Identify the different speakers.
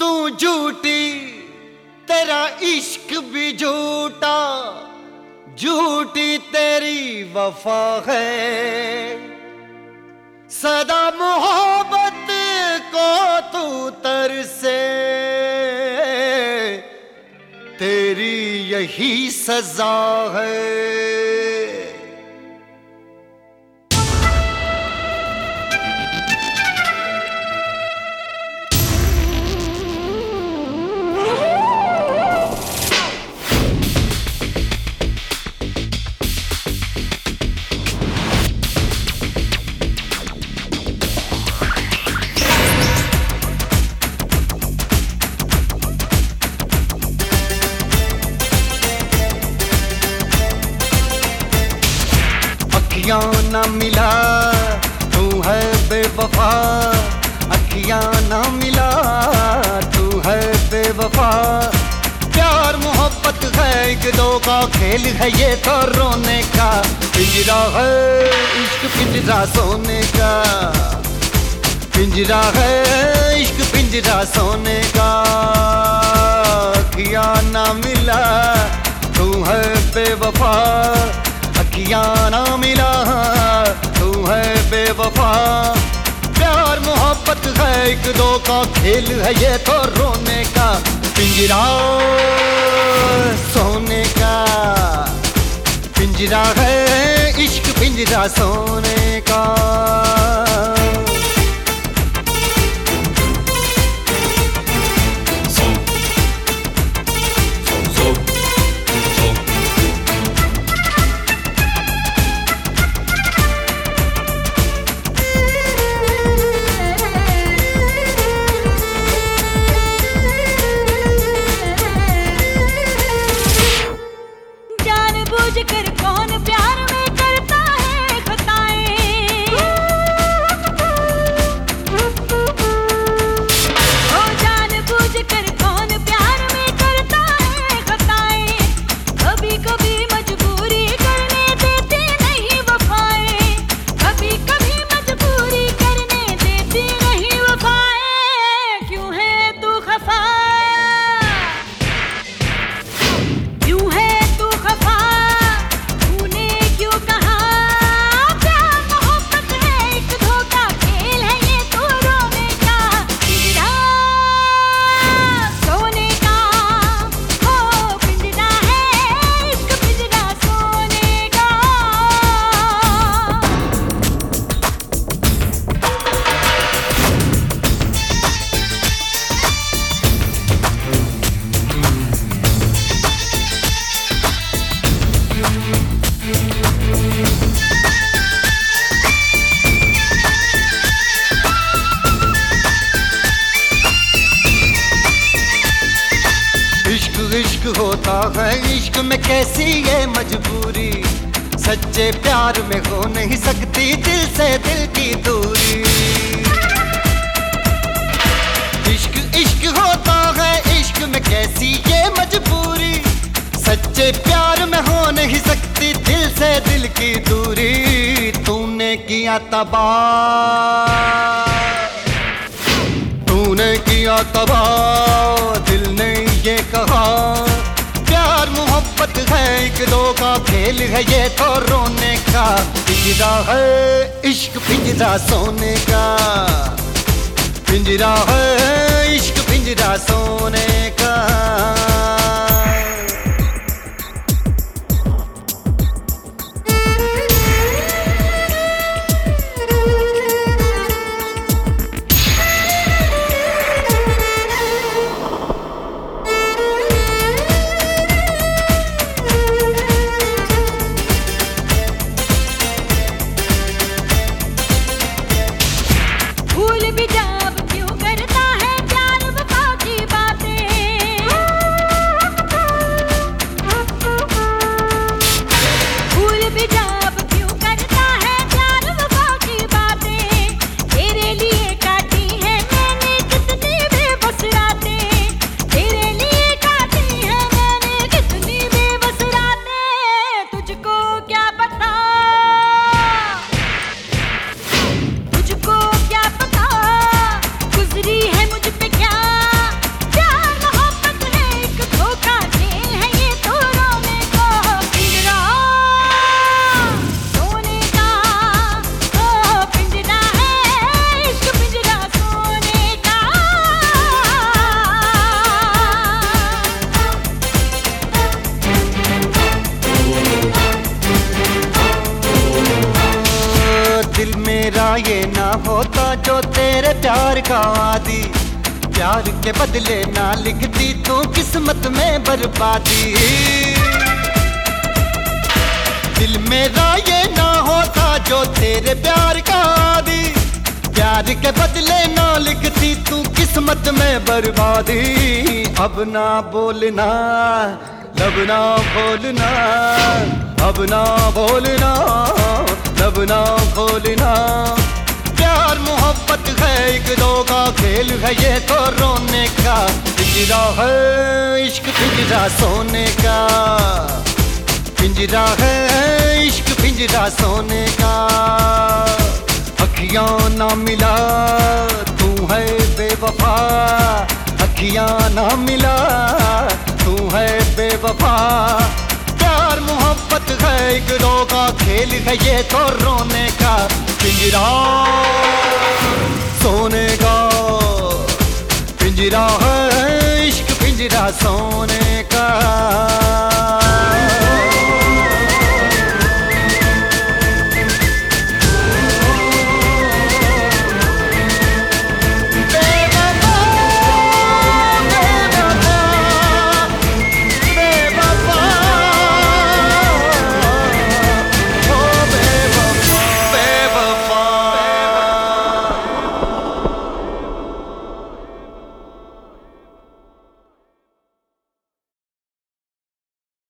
Speaker 1: तू झूठी, तेरा इश्क भी झूठा। झूठी तेरी वफा है। सदा मोहब्बत को तू तरसे। तेरी यही सजा है। अखियाँ ना मिला, तू है बेवफा। अखियाँ ना मिला, तू है बेवफा। प्यार मोहब्बत है, एक दो का खेल है, ये तो रोने का। पिंजरा है, इश्क पिंजरा सोने का। पिंजरा है, इश्क पिंजरा सोने का। अखियाँ ना मिला, तू है बेवफा। अखियाँ ना मिला, तू है बेवफा। प्यार मोहब्बत है एक दो का खेल है ये तो रोने का। पिंजरा, सोने का। पिंजरा है, इश्क पिंजरा, सोने का।
Speaker 2: है, इश्क
Speaker 1: में कैसी ये मजबूरी? सच्चे प्यार में हो नहीं सकती दिल से दिल की दूरी। इश्क इश्क होता है, इश्क में कैसी ये मजबूरी? सच्चे प्यार में हो नहीं सकती दिल से दिल की दूरी। तूने किया तबाह। तूने किया तबाह। खेल है ये तो रोने का पिंजरा है, इश्क पिंजरा सोने का। पिंजरा है, इश्क पिंजरा सोने का।
Speaker 2: प्यार का
Speaker 1: आदि, प्यार के बदले ना लिखती तू किस्मत में बर्बादी। दिल मेरा ये ना होता जो तेरे प्यार का आदि, प्यार के बदले ना लिखती तू किस्मत में बर्बादी। अब ना बोलना लब ना बोलना, अब ना बोलना लब ना मोहब्बत है, एक दो का खेल है ये तो रोने का। पिंजरा है, इश्क पिंजरा सोने का। पिंजरा है, इश्क पिंजरा सोने का। अखियाँ ना मिला, तू है बेवफा। अखियाँ ना मिला, तू है बेवफा। प्यार मोहब्बत है, एक दो का खेल है ये तो रोने का। पिंजरा सोने का